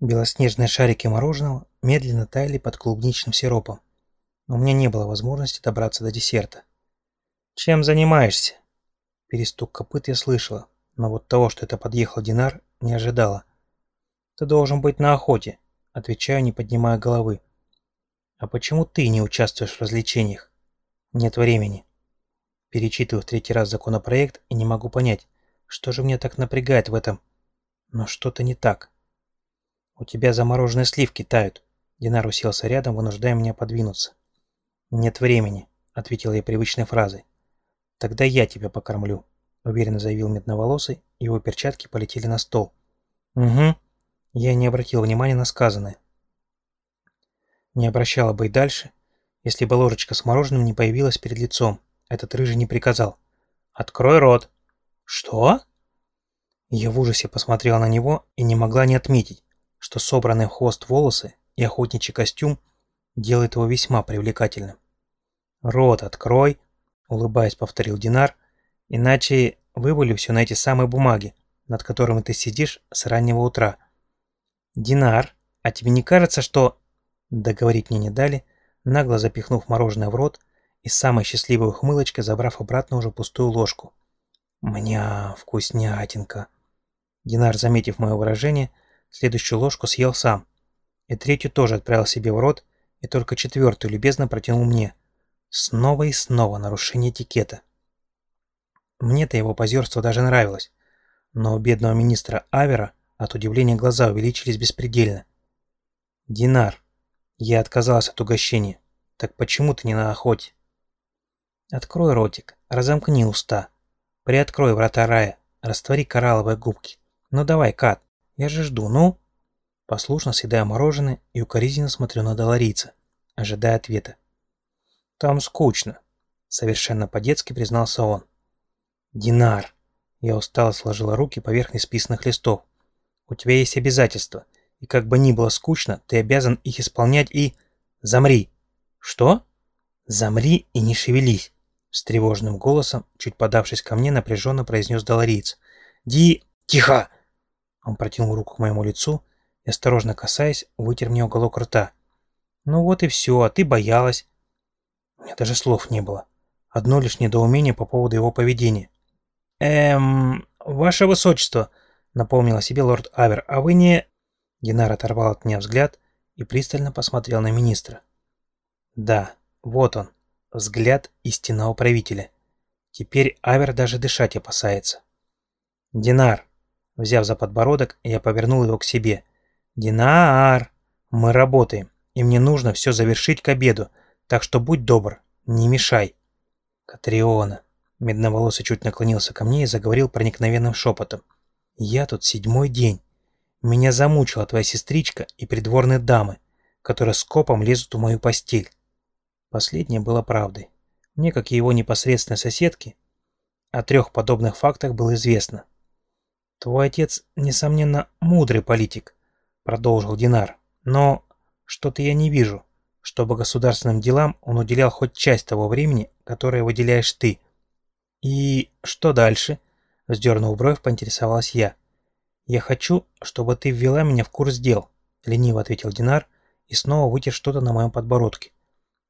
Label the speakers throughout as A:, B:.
A: Белоснежные шарики мороженого медленно таяли под клубничным сиропом, но у меня не было возможности добраться до десерта. «Чем занимаешься?» Перестук копыт я слышала, но вот того, что это подъехал Динар, не ожидала. «Ты должен быть на охоте», — отвечаю, не поднимая головы. «А почему ты не участвуешь в развлечениях?» «Нет времени». Перечитываю в третий раз законопроект и не могу понять, что же меня так напрягает в этом. Но что-то не так. «У тебя замороженные сливки тают». Динар уселся рядом, вынуждая меня подвинуться. «Нет времени», — ответил я привычной фразой. «Тогда я тебя покормлю», — уверенно заявил медноволосый, его перчатки полетели на стол. «Угу». Я не обратил внимания на сказанное. Не обращала бы и дальше, если бы ложечка с мороженым не появилась перед лицом. Этот рыжий не приказал. «Открой рот!» «Что?» Я в ужасе посмотрела на него и не могла не отметить, что собранный в хвост волосы и охотничий костюм делает его весьма привлекательным. «Рот открой!» — улыбаясь, повторил Динар, «иначе вывалю все на эти самые бумаги, над которыми ты сидишь с раннего утра». «Динар, а тебе не кажется, что...» Договорить мне не дали, нагло запихнув мороженое в рот и самой счастливой ухмылочкой забрав обратно уже пустую ложку. «Мня, вкуснятинка!» Динар, заметив мое выражение, следующую ложку съел сам, и третью тоже отправил себе в рот, и только четвертую любезно протянул мне. Снова и снова нарушение этикета. Мне-то его позерство даже нравилось, но у бедного министра Авера от удивления глаза увеличились беспредельно. «Динар, я отказалась от угощения. Так почему ты не на охоте?» «Открой ротик, разомкни уста, приоткрой врата рая, раствори коралловые губки. Ну давай, Кат, я же жду, ну?» Послушно съедаю мороженое и укоризненно смотрю на доларийца, ожидая ответа. «Там скучно», — совершенно по-детски признался он. «Динар!» Я устало сложила руки поверх несписанных листов. «У тебя есть обязательства, и как бы ни было скучно, ты обязан их исполнять и... Замри!» «Что?» «Замри и не шевелись!» С тревожным голосом, чуть подавшись ко мне, напряженно произнес долариец. «Ди... Тихо!» Он протянул руку к моему лицу и, осторожно касаясь, вытер мне уголок рта. «Ну вот и все, а ты боялась». У меня даже слов не было. Одно лишь недоумение по поводу его поведения. «Эм... Ваше Высочество», — напомнил о себе лорд Авер, — «а вы не...» Динар оторвал от меня взгляд и пристально посмотрел на министра. «Да, вот он, взгляд истинного правителя. Теперь Авер даже дышать опасается». «Динар», Взяв за подбородок, я повернул его к себе. «Динар! Мы работаем, и мне нужно все завершить к обеду, так что будь добр, не мешай». «Катриона!» Медноволосый чуть наклонился ко мне и заговорил проникновенным шепотом. «Я тут седьмой день. Меня замучила твоя сестричка и придворные дамы, которые скопом лезут в мою постель». Последнее было правдой. Мне, как и его непосредственной соседке, о трех подобных фактах было известно. «Твой отец, несомненно, мудрый политик», — продолжил Динар. «Но что-то я не вижу, чтобы государственным делам он уделял хоть часть того времени, которое выделяешь ты». «И что дальше?» — вздернув бровь, поинтересовалась я. «Я хочу, чтобы ты ввела меня в курс дел», — лениво ответил Динар и снова вытер что-то на моем подбородке.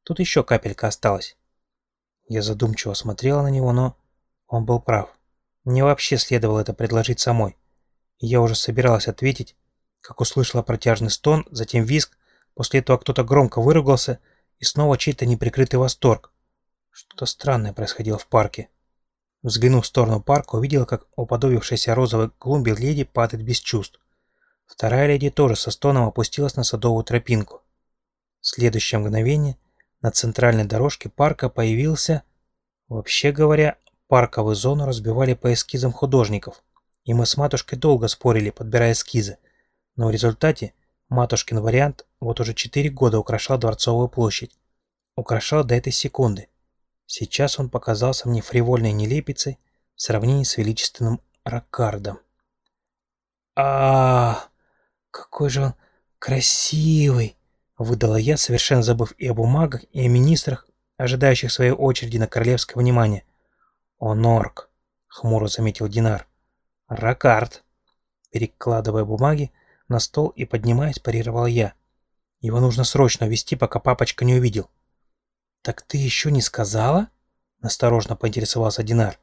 A: Тут еще капелька осталась. Я задумчиво смотрела на него, но он был прав. Мне вообще следовало это предложить самой. Я уже собиралась ответить, как услышала протяжный стон, затем визг, после этого кто-то громко выругался и снова чей-то неприкрытый восторг. Что-то странное происходило в парке. Взглянув в сторону парка, увидела, как уподобившаяся розовой клумбе леди падает без чувств. Вторая леди тоже со стоном опустилась на садовую тропинку. В следующее мгновение на центральной дорожке парка появился, вообще говоря, Парковую зону разбивали по эскизам художников, и мы с матушкой долго спорили, подбирая эскизы, но в результате матушкин вариант вот уже четыре года украшал Дворцовую площадь. Украшал до этой секунды. Сейчас он показался мне фривольной нелепицей в сравнении с величественным Раккардом. а, какой же он красивый!» выдала я, совершенно забыв и о бумагах, и о министрах, ожидающих своей очереди на королевское внимание. «Он — хмуро заметил Динар. «Ракард». Перекладывая бумаги, на стол и, поднимаясь, парировал я. Его нужно срочно увести, пока папочка не увидел. «Так ты еще не сказала?» — насторожно поинтересовался Динар.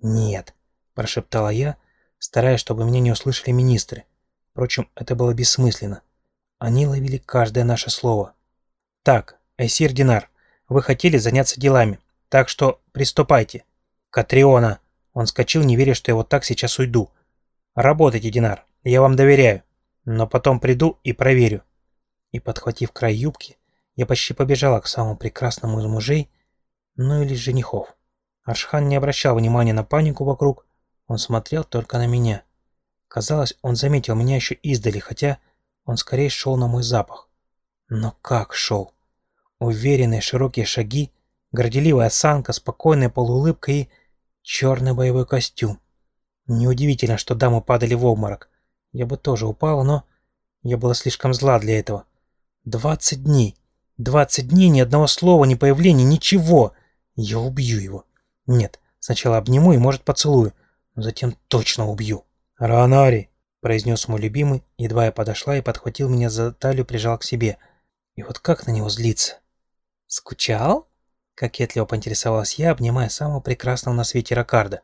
A: «Нет», — прошептала я, стараясь, чтобы меня не услышали министры. Впрочем, это было бессмысленно. Они ловили каждое наше слово. «Так, Айсир Динар, вы хотели заняться делами, так что приступайте». «Катриона!» Он скочил, не веря, что я вот так сейчас уйду. «Работайте, Динар, я вам доверяю, но потом приду и проверю». И, подхватив край юбки, я почти побежала к самому прекрасному из мужей, ну или женихов. Аршхан не обращал внимания на панику вокруг, он смотрел только на меня. Казалось, он заметил меня еще издали, хотя он скорее шел на мой запах. Но как шел? Уверенные широкие шаги, горделивая осанка, спокойная полуулыбка и черный боевой костюм. Неудивительно, что дамы падали в обморок. Я бы тоже упала, но я была слишком зла для этого. Двадцать дней. Двадцать дней, ни одного слова, ни появления, ничего. Я убью его. Нет, сначала обниму и, может, поцелую, но затем точно убью. «Ранари!» – произнес мой любимый, едва я подошла и подхватил меня за талию, прижал к себе. И вот как на него злиться? «Скучал?» – кокетливо поинтересовалась я, обнимая самого прекрасного на свете Ракарда.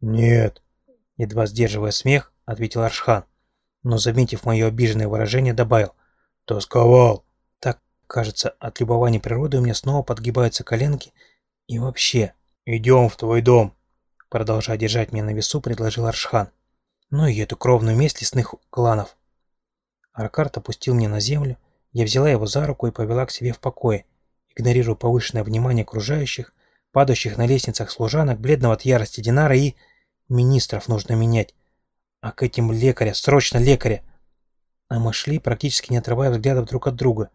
B: «Нет!»
A: – едва сдерживая смех, ответил Аршхан, но, заметив мое обиженное выражение, добавил.
B: «Тосковал!»
A: Так, кажется, от любования природы у меня снова подгибаются коленки и вообще.
B: «Идем в твой дом!»
A: Продолжая держать меня на весу, предложил Аршхан. Ну и эту кровную месть лесных кланов. Аркарт опустил меня на землю, я взяла его за руку и повела к себе в покое, игнорируя повышенное внимание окружающих, падающих на лестницах служанок, бледного от ярости Динара и... Министров нужно менять. А к этим лекаря, срочно лекаря! А мы шли, практически не отрывая взглядов друг от друга.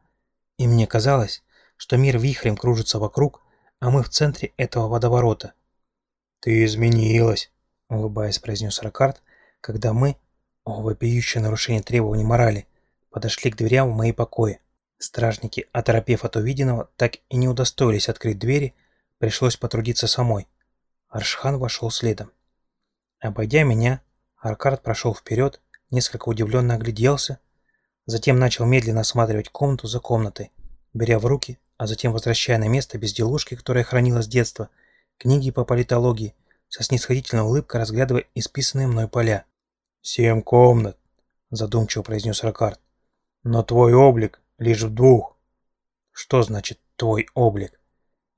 A: И мне казалось, что мир вихрем кружится вокруг, а мы в центре этого водоворота.
B: «Ты изменилась», —
A: улыбаясь, произнес Ракард, когда мы, о вопиющее нарушение требований морали, подошли к дверям в мои покои. Стражники, оторопев от увиденного, так и не удостоились открыть двери, пришлось потрудиться самой. Аршхан вошел следом. Обойдя меня, Аркард прошел вперед, несколько удивленно огляделся, затем начал медленно осматривать комнату за комнатой, беря в руки а затем возвращая на место безделушки, которая хранила с детства, книги по политологии, со снисходительной улыбкой разглядывая исписанные мной поля.
B: «Семь комнат», — задумчиво произнес Ракард. «Но твой облик лишь в двух».
A: «Что значит «твой облик»?»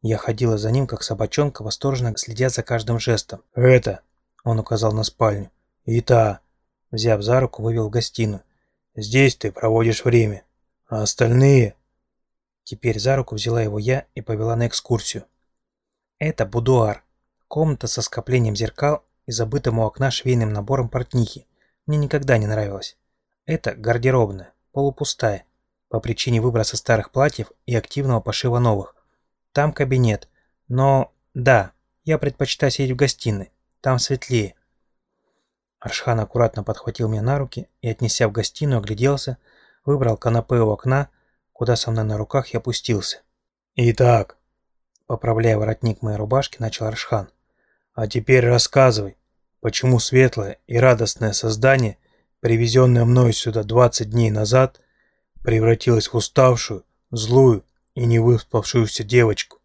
A: Я ходила за ним, как собачонка, восторженно следя за каждым жестом.
B: «Это», —
A: он указал на спальню, —
B: «и та», —
A: взяв за руку, вывел в гостиную.
B: «Здесь ты проводишь время, а остальные...»
A: Теперь за руку взяла его я и повела на экскурсию. Это будуар. Комната со скоплением зеркал и забытым у окна швейным набором портнихи. Мне никогда не нравилось. Это гардеробная, полупустая, по причине выброса старых платьев и активного пошива новых. Там кабинет. Но, да, я предпочитаю сидеть в гостиной. Там светлее. Аршхан аккуратно подхватил меня на руки и, отнеся в гостиную, огляделся, выбрал канапе у окна, куда со мной на руках я опустился.
B: «Итак», —
A: поправляя воротник моей рубашки, начал Аршхан,
B: «а теперь рассказывай, почему светлое и радостное создание, привезенное мною сюда 20 дней назад, превратилось в уставшую, злую и невыспавшуюся девочку?»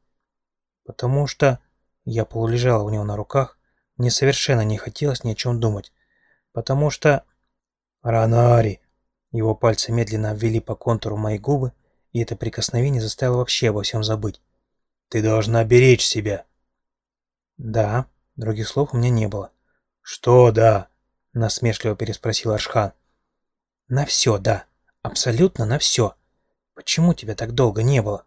A: «Потому что...» Я полулежала у него на руках, мне совершенно не хотелось ни о чем думать. «Потому что...»
B: «Ранари!»
A: Его пальцы медленно обвели по контуру мои губы, и это прикосновение заставило вообще обо всем забыть.
B: «Ты должна беречь себя!»
A: «Да», других слов у меня не было.
B: «Что «да»?»
A: — насмешливо переспросил Аршхан. «На все, да. Абсолютно на все. Почему тебя так долго не было?»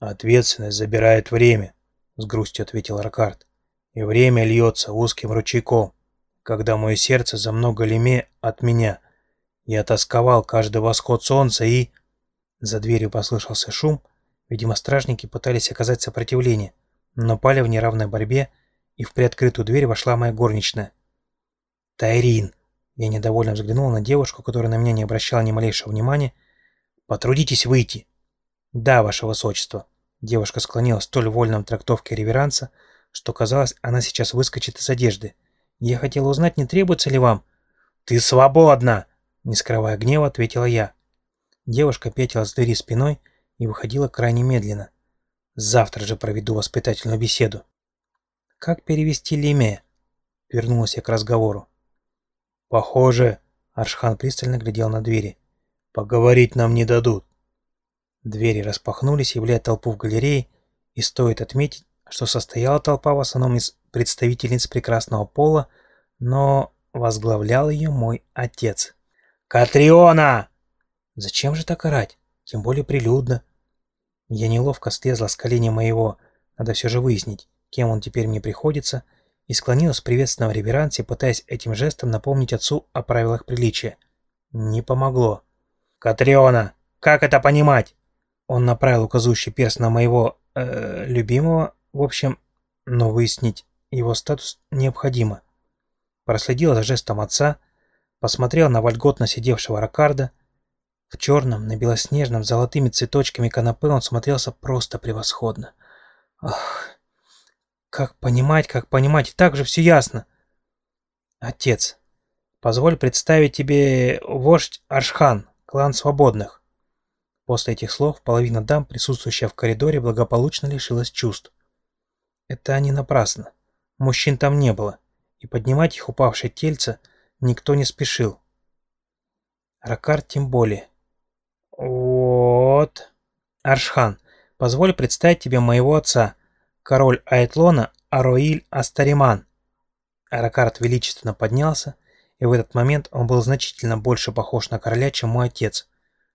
B: «Ответственность забирает время», — с грустью ответил Ракард. «И время льется узким ручейком, когда мое сердце за много лиме от меня. Я тосковал каждый восход солнца и...» За дверью послышался шум. Видимо, стражники пытались оказать сопротивление, но пали в неравной борьбе, и в приоткрытую дверь вошла моя горничная. «Тайрин!» Я недовольно взглянул на девушку, которая на меня не обращала ни малейшего внимания. «Потрудитесь выйти!» «Да, ваше высочество!» Девушка склонилась столь вольном трактовке реверанса, что казалось, она сейчас выскочит из одежды. «Я хотела узнать, не требуется ли вам...» «Ты свободна!»
A: Не скрывая гнева, ответила я. Девушка петила с двери спиной и выходила крайне медленно. Завтра же проведу воспитательную беседу. Как перевести Лиме? Вернулась я к разговору.
B: Похоже, Аршхан пристально глядел на двери. Поговорить нам не дадут.
A: Двери распахнулись, являя толпу в галерее, и стоит отметить, что состояла толпа в основном из представительниц прекрасного пола, но возглавлял ее мой отец.
B: «Катриона!»
A: Зачем же так орать? Тем более прилюдно. Я неловко слезла с колени моего, надо все же выяснить, кем он теперь мне приходится, и склонилась в приветственном реверансе, пытаясь этим жестом напомнить отцу о правилах приличия. Не помогло.
B: «Катриона, как это понимать?»
A: Он направил указующий перст на моего... Э, любимого, в общем, но выяснить его статус необходимо. Проследил за жестом отца, посмотрел на вольготно сидевшего Ракарда, в черном, на белоснежном, золотыми цветочками канапе он смотрелся просто превосходно. Ах, как понимать, как понимать, так же все ясно. Отец, позволь представить тебе вождь Аршхан, клан свободных. После этих слов половина дам, присутствующая в коридоре, благополучно лишилась чувств. Это не напрасно. Мужчин там не было, и поднимать их упавшее тельце никто не спешил. Ракар тем более. «Вот...» «Аршхан, позволь представить тебе моего отца, король Айтлона Ароиль Астариман». Аракарт величественно поднялся, и в этот момент он был значительно больше похож на короля, чем мой отец.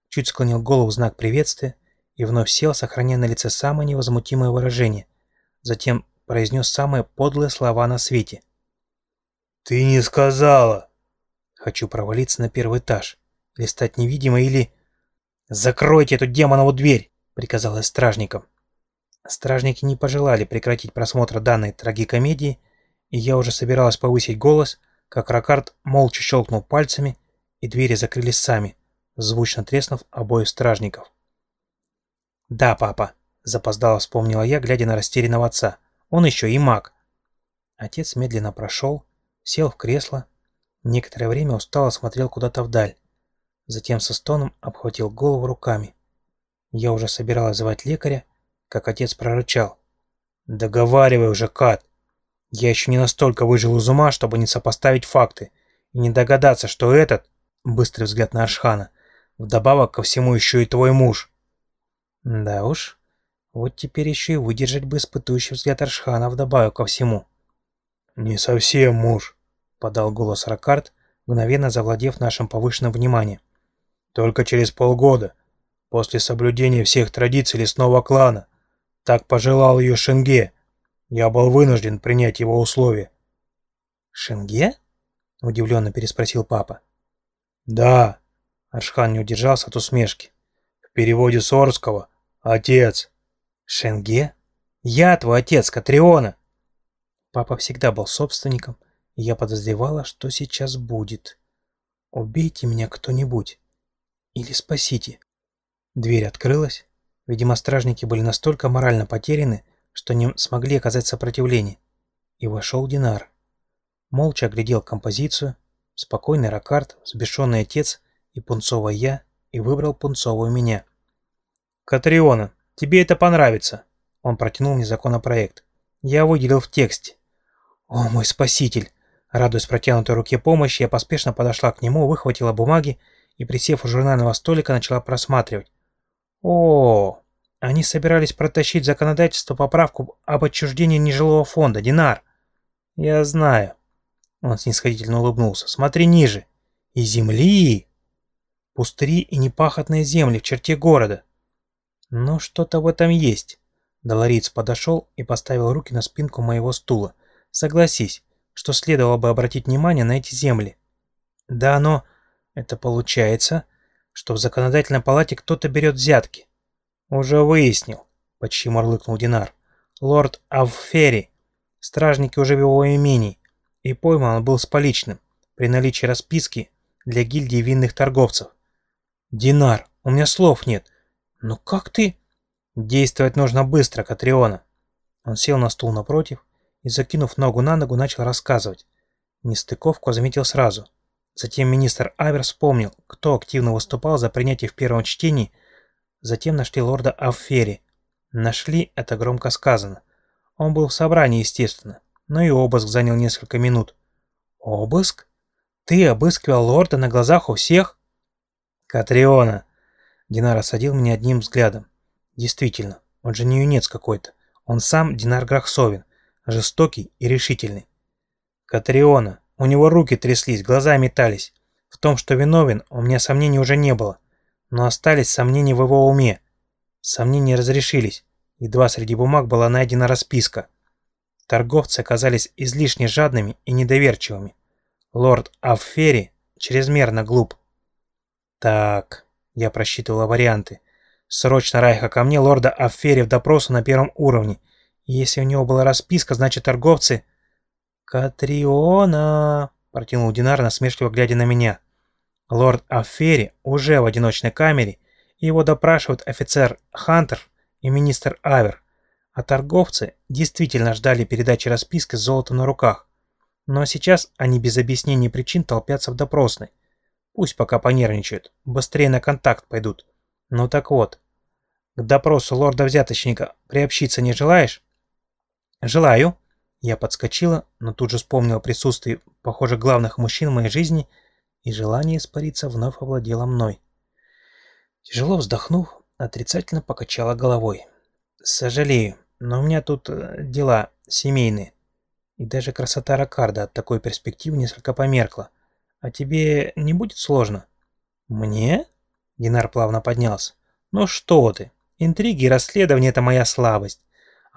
A: Чуть склонил голову в знак приветствия и вновь сел, сохраняя на лице самое невозмутимое выражение. Затем произнес самые подлые слова на свете.
B: «Ты не сказала!»
A: «Хочу провалиться на первый этаж, или стать невидимой, или...» «Закройте эту демонову дверь!» — приказал я стражникам. Стражники не пожелали прекратить просмотр данной трагикомедии, и я уже собиралась повысить голос, как Ракард молча щелкнул пальцами, и двери закрылись сами, звучно треснув обоих стражников. «Да, папа», — запоздало вспомнила я, глядя на растерянного отца. «Он еще и маг». Отец медленно прошел, сел в кресло, некоторое время устало смотрел куда-то вдаль, затем со стоном обхватил голову руками. Я уже собиралась звать лекаря, как отец прорычал. «Договаривай уже, Кат! Я еще не настолько выжил из ума, чтобы не сопоставить факты и не догадаться, что этот, быстрый взгляд на Аршхана, вдобавок ко всему еще и твой муж». Да уж, вот теперь еще и выдержать бы испытующий взгляд Аршхана вдобавок ко всему.
B: «Не совсем муж», — подал голос Ракард, мгновенно завладев нашим повышенным вниманием. Только через полгода, после соблюдения всех традиций лесного клана, так пожелал ее Шенге. Я был вынужден принять его условия.
A: «Шенге?» — удивленно переспросил папа.
B: «Да», — Аршхан не удержался от усмешки. «В переводе с Орского — отец».
A: «Шенге? Я твой отец, Катриона!» Папа всегда был собственником, и я подозревала, что сейчас будет. «Убейте меня кто-нибудь, или спасите. Дверь открылась. Видимо, стражники были настолько морально потеряны, что не смогли оказать сопротивление. И вошел Динар. Молча оглядел композицию, спокойный Ракарт, взбешенный отец и пунцовая я, и выбрал пунцовую меня.
B: «Катриона, тебе это понравится!»
A: Он протянул мне законопроект. Я выделил в тексте. «О, мой спаситель!» Радуясь протянутой руке помощи, я поспешно подошла к нему, выхватила бумаги и, присев у журнального столика, начала просматривать. О, они собирались протащить законодательство поправку об отчуждении нежилого фонда, Динар. Я знаю. Он снисходительно улыбнулся. Смотри ниже. И земли. Пустыри и непахотные земли в черте города. Ну, что-то в этом есть. Долориц подошел и поставил руки на спинку моего стула. Согласись, что следовало бы обратить внимание на эти земли. Да, но... Это получается, что в законодательной палате кто-то берет взятки. Уже выяснил, почти мурлыкнул Динар. Лорд Авфери, стражники уже в его имении, и пойман он был с поличным, при наличии расписки для гильдии винных торговцев. Динар, у меня слов нет. Ну как ты? Действовать нужно быстро, Катриона. Он сел на стул напротив и, закинув ногу на ногу, начал рассказывать. Нестыковку заметил сразу. Затем министр Авер вспомнил, кто активно выступал за принятие в первом чтении. Затем нашли лорда Аффери. Нашли, это громко сказано. Он был в собрании, естественно, но и обыск занял несколько минут. Обыск? Ты обыскивал лорда на глазах у всех? Катриона. Динар осадил меня одним взглядом. Действительно, он же не юнец какой-то. Он сам Динар Грахсовин, жестокий и решительный. Катриона. У него руки тряслись, глаза метались. В том, что виновен, у меня сомнений уже не было. Но остались сомнения в его уме. Сомнения разрешились. Едва среди бумаг была найдена расписка. Торговцы оказались излишне жадными и недоверчивыми. Лорд Аффери чрезмерно глуп. Так, я просчитывала варианты. Срочно Райха ко мне, лорда Аффери в допросу на первом уровне. Если у него была расписка, значит торговцы... «Катриона!» – протянул Динар, насмешливо глядя на меня. Лорд Аффери уже в одиночной камере, его допрашивают офицер Хантер и министр Авер, а торговцы действительно ждали передачи расписки с золотом на руках. Но сейчас они без объяснений причин толпятся в допросной. Пусть пока понервничают, быстрее на контакт пойдут. Ну так вот, к допросу лорда-взяточника приобщиться не желаешь? Желаю. Я подскочила, но тут же вспомнила присутствие, похоже, главных мужчин в моей жизни, и желание испариться вновь овладело мной. Тяжело вздохнув, отрицательно покачала головой. «Сожалею, но у меня тут э, дела семейные. И даже красота Ракарда от такой перспективы несколько померкла. А тебе не будет сложно?» «Мне?» Динар плавно поднялся. «Ну что ты, интриги и расследования — это моя слабость.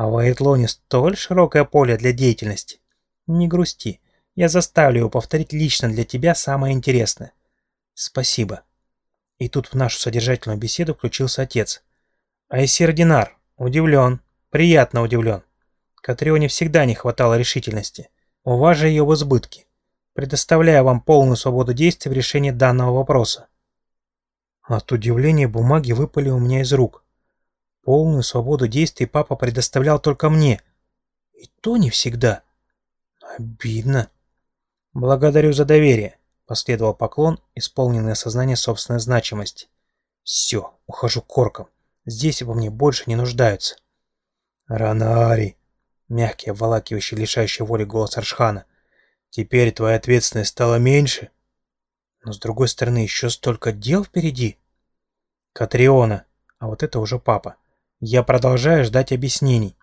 A: А в Айтлоне столь широкое поле для деятельности. Не грусти, я заставлю его повторить лично для тебя самое интересное. Спасибо». И тут в нашу содержательную беседу включился отец. Айсир Динар, удивлен, приятно удивлен. Катрионе всегда не хватало решительности. У вас же ее в избытке. Предоставляю вам полную свободу действий в решении данного вопроса. От удивления бумаги выпали у меня из рук. Полную свободу действий папа предоставлял только мне. И то не всегда. Обидно. Благодарю за доверие. Последовал поклон, исполненный осознание собственной значимости. Все, ухожу корком. Здесь обо мне больше не нуждаются. Ранари, мягкий, обволакивающий, лишающий воли голос Аршхана. Теперь твоя ответственность стала меньше. Но с другой стороны, еще столько дел впереди. Катриона, а вот это уже папа. Я продолжаю ждать объяснений.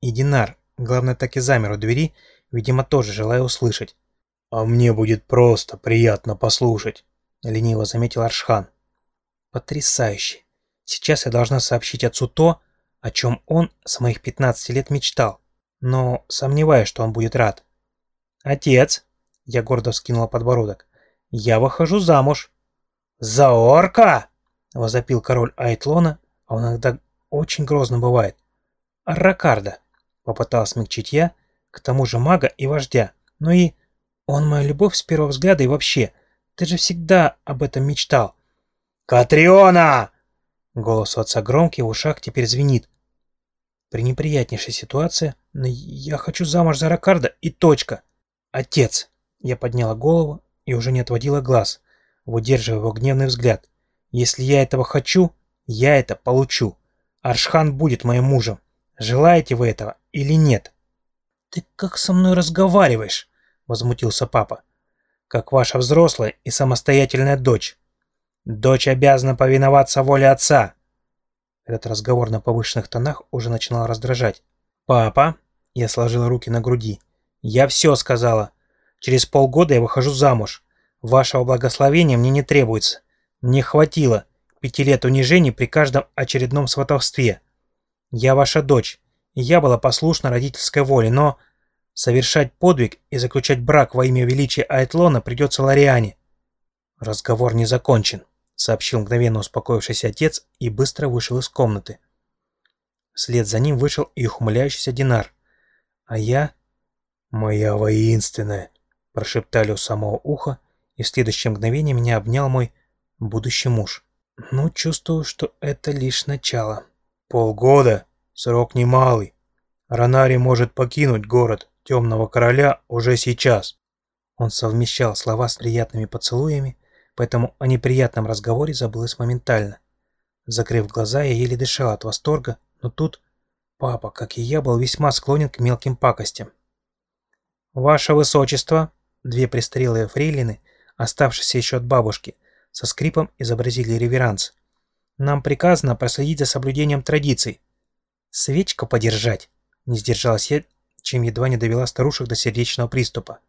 A: И Динар, главное, так и замер у двери, видимо, тоже желая услышать. «А мне будет просто приятно послушать», — лениво заметил Аршхан. «Потрясающе! Сейчас я должна сообщить отцу то, о чем он с моих 15 лет мечтал, но сомневаюсь, что он будет рад». «Отец!» — я гордо вскинула подбородок. «Я выхожу замуж». «За орка!» — возопил король Айтлона, а он иногда очень грозно бывает. «Ракарда!» — попытался смягчить я, к тому же мага и вождя, но и он моя любовь с первого взгляда и вообще. Ты же всегда об этом мечтал. «Катриона!» Голос отца громкий, в ушах теперь звенит. При неприятнейшей ситуации, но я хочу замуж за Ракарда и точка. Отец. Я подняла голову и уже не отводила глаз, выдерживая его гневный взгляд. Если я этого хочу, я это получу. Аршхан будет моим мужем. Желаете вы этого или нет? Ты как со мной разговариваешь? возмутился папа. «Как ваша взрослая и самостоятельная дочь. Дочь обязана повиноваться воле отца». Этот разговор на повышенных тонах уже начинал раздражать. «Папа», — я сложил руки на груди, — «я все сказала. Через полгода я выхожу замуж. Вашего благословения мне не требуется. Мне хватило пяти лет унижений при каждом очередном сватовстве. Я ваша дочь, и я была послушна родительской воле, но...» Совершать подвиг и заключать брак во имя величия Айтлона придется Лариане. Разговор не закончен, сообщил мгновенно успокоившийся отец и быстро вышел из комнаты. Вслед за ним вышел и ухмыляющийся Динар. А я... «Моя воинственная!» – прошептали у самого уха, и в следующее мгновение меня обнял мой будущий муж. Ну, чувствую, что это лишь начало. «Полгода? Срок немалый. Ранари может покинуть город, темного короля уже сейчас. Он совмещал слова с приятными поцелуями, поэтому о неприятном разговоре забылось моментально. Закрыв глаза, я еле дышал от восторга, но тут папа, как и я, был весьма склонен к мелким пакостям. «Ваше Высочество!» Две престарелые фрейлины, оставшиеся еще от бабушки, со скрипом изобразили реверанс. «Нам приказано проследить за соблюдением традиций. Свечку подержать!» Не сдержалась я, чем едва не довела старушек до сердечного приступа.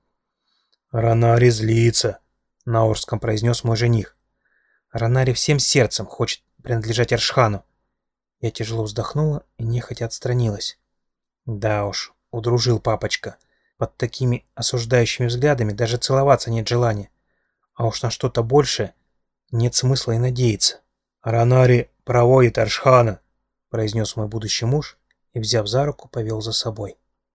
B: «Ранари злится», — на Орском произнес мой жених.
A: «Ранари всем сердцем хочет принадлежать Аршхану». Я тяжело вздохнула и нехотя отстранилась. Да уж, удружил папочка. Под такими осуждающими взглядами даже целоваться нет желания. А уж на что-то большее нет смысла и надеяться.
B: «Ранари проводит Аршхана», —
A: произнес мой будущий муж и, взяв за руку, повел за собой.